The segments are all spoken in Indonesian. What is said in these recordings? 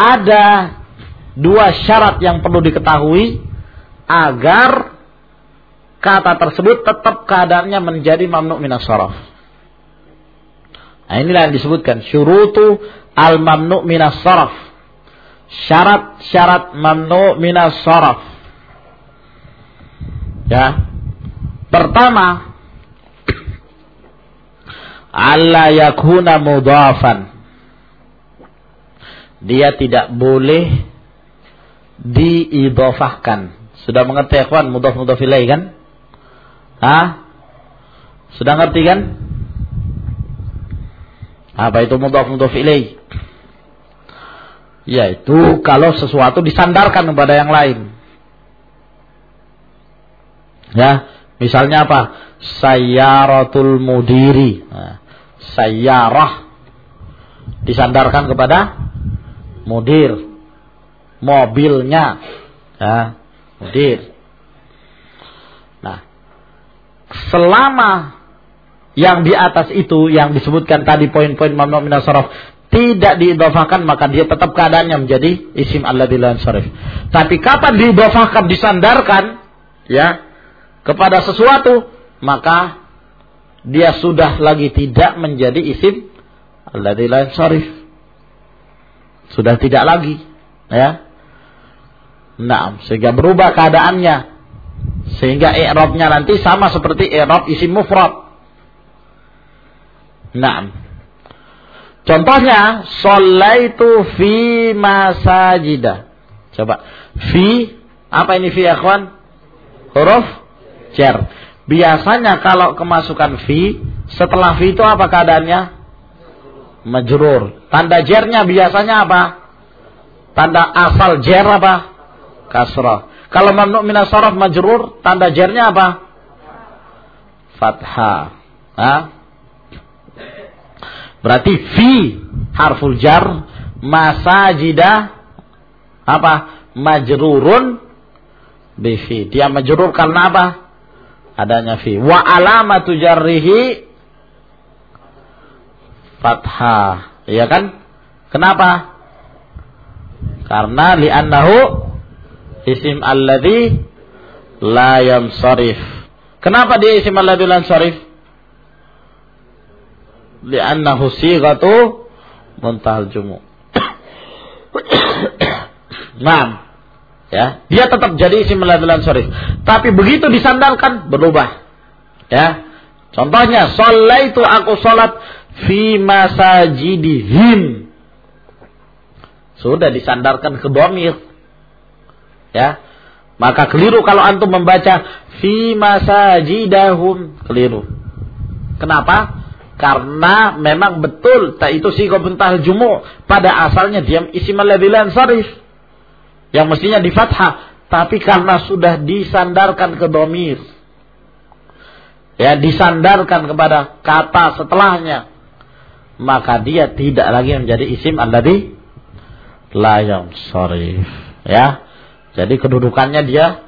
ada dua syarat yang perlu diketahui agar kata tersebut tetap keadaannya menjadi mamnu minas saraf. Nah inilah yang disebutkan syurutu al mamnu minas saraf. Syarat-syarat mamnu minas saraf. Ya. Pertama, alla yakuna mudhafan. Dia tidak boleh diidofahkan. Sudah mengerti ya kawan mudhaf mudhaf ilaih kan? Hah? Sudah ngerti kan? Apa itu mudhaf mudhaf ilaih? Yaitu kalau sesuatu disandarkan kepada yang lain. Ya, misalnya apa? Sayyaratul mudiri. Nah, sayyarah disandarkan kepada mudir. Mobilnya. Ya mudir. Nah selama yang di atas itu yang disebutkan tadi poin-poin mamnu min tidak diidofahkan maka dia tetap keadaannya menjadi isim alladzi la Tapi kapan diidofahkan disandarkan ya kepada sesuatu maka dia sudah lagi tidak menjadi isim alladzi la Sudah tidak lagi. Ya. Nah sehingga berubah keadaannya. Sehingga i'rabnya nanti sama seperti i'rab isim mufrad. Nah contohnya sallaitu fi masajida. Coba. Fi apa ini fi akhwan? Huruf jar. Biasanya kalau kemasukan fi setelah fi itu apa keadaannya majrur tanda jarnya biasanya apa Tanda asal jer apa? Kasrah. Kalau mamnu minas saraf majrur, tanda jernya apa? Fathah. Ha? Berarti fi harful jar masajida apa? Majrurun bifi. Dia majrur karena apa? Adanya fi. Wa alamatu jarrihi fathah. Iya kan? Kenapa? Karena li'annahu isim alladhi la yansarif. Kenapa dia isim alladhi la yansarif? Li'annahu sighatu muntahal jumu. Naam. Ya, dia tetap jadi isim alladhi la yansarif. Tapi begitu disandalkan berubah. Ya. Contohnya, itu aku salat fi masajidihim sudah disandarkan ke domir. Ya. Maka keliru kalau antum membaca fi masajidahum. Keliru. Kenapa? Karena memang betul tak itu si bentar jumu pada asalnya diam isim alladzi sarif yang mestinya di fathah tapi karena sudah disandarkan ke domir ya disandarkan kepada kata setelahnya maka dia tidak lagi menjadi isim alladzi layam sorif ya. Jadi kedudukannya dia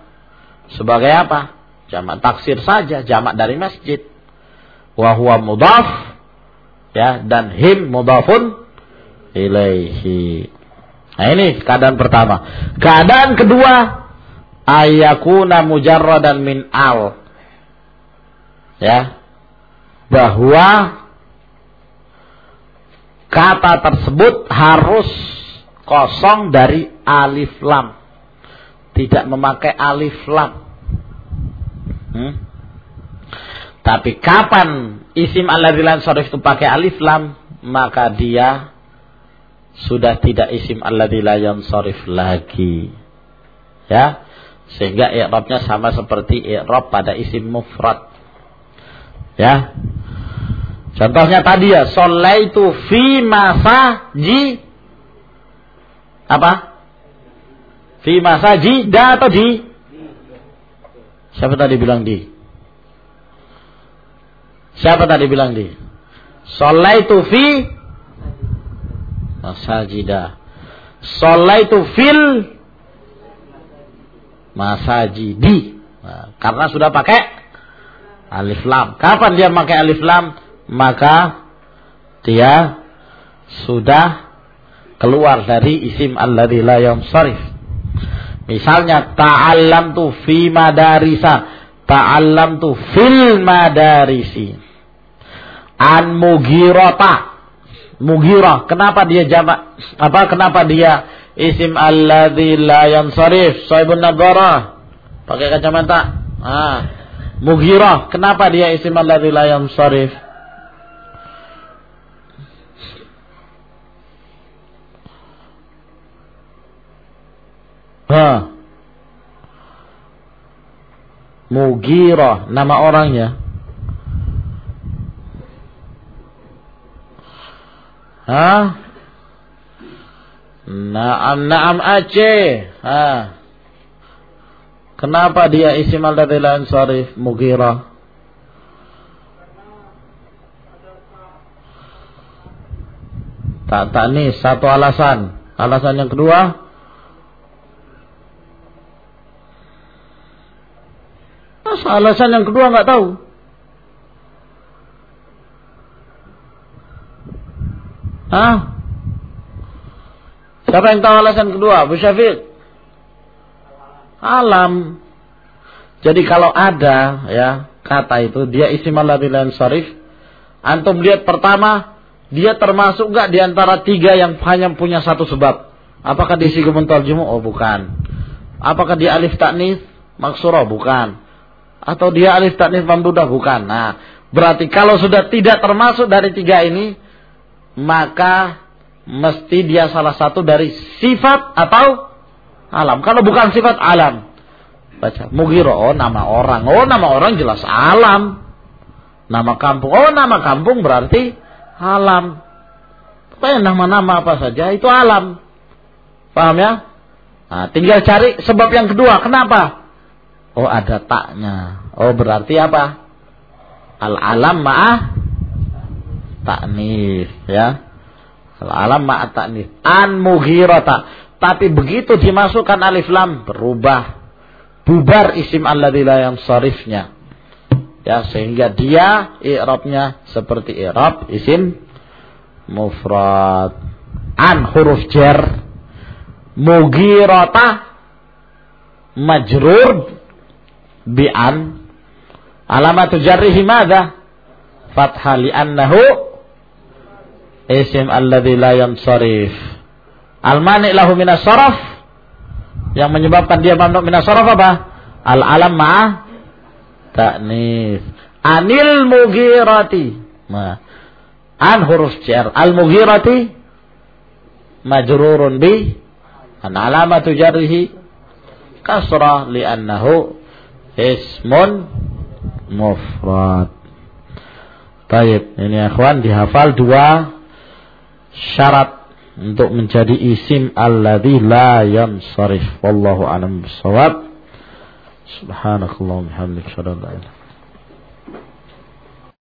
sebagai apa? Jamak taksir saja jamak dari masjid. Wahwa mudaf ya dan him mudafun ilaihi. Nah ini keadaan pertama. Keadaan kedua ayakuna mujarradan min al. Ya. Bahwa kata tersebut harus kosong dari alif lam. Tidak memakai alif lam. Hmm? Tapi kapan isim alladzi sorif itu pakai alif lam, maka dia sudah tidak isim alladzi la sorif lagi. Ya. Sehingga i'rabnya sama seperti i'rab pada isim mufrad. Ya. Contohnya tadi ya, sallaitu fi masaji apa? Fi da atau di? Siapa tadi bilang di? Siapa tadi bilang di? Sallaitu fi masajida. Sallaitu fil masajidi. Nah, karena sudah pakai alif lam. Kapan dia pakai alif lam? Maka dia sudah keluar dari isim alladzi la yansarif. Misalnya ta'allam tu fi madarisa, ta'allam tu fil madarisi. An mugirata. Mugirah, kenapa dia jamak? Apa kenapa dia isim alladzi la yansarif? Sahibun nadhara. Pakai kacamata. Ah. Mugirah, kenapa dia isim alladzi la yansarif? Ha. Mugirah, nama orangnya. Ha? Naam, naam Aceh. Ha. Kenapa dia isim alladhi la ansarif Mughirah? Tak tak nih satu alasan. Alasan yang kedua alasan yang kedua nggak tahu? Hah? Siapa yang tahu alasan kedua? Abu Syafiq? Alam. Jadi kalau ada ya kata itu dia isim alladhi sarif. Antum lihat pertama dia termasuk nggak di antara tiga yang hanya punya satu sebab? Apakah di sigu mentarjumu? Oh bukan. Apakah dia alif taknis? Maksurah? Bukan atau dia alif taknis mamdudah bukan. Nah, berarti kalau sudah tidak termasuk dari tiga ini, maka mesti dia salah satu dari sifat atau alam. Kalau bukan sifat alam, baca mugiro, oh nama orang, oh nama orang jelas alam. Nama kampung, oh nama kampung berarti alam. Pokoknya nama-nama apa saja itu alam. Paham ya? Nah, tinggal cari sebab yang kedua. Kenapa? Oh ada taknya. Oh berarti apa? Al alam ma'ah taknif ya. Al alam ma'ah taknif. An mughirata. Tapi begitu dimasukkan alif lam berubah. Bubar isim alladzi la yang sarifnya. Ya sehingga dia i'rabnya seperti i'rab isim mufrad. An huruf jar. Mughirata majrur bi'an. Alamatu jarrihi madha? Fathah li'annahu isim alladhi la yansarif. Al-mani' lahu minas yang menyebabkan dia mamnu minas saraf apa? Al-alam ma'ah ta'nif anil mughirati. Ma. An huruf jar. Al mughirati majrurun bi. An alamatu jarrihi kasrah li'annahu ismun mufrad. Baik, ini akhwan dihafal dua syarat untuk menjadi isim alladzi la yansarif. Wallahu a'lam bishawab. Subhanakallahumma wa bihamdika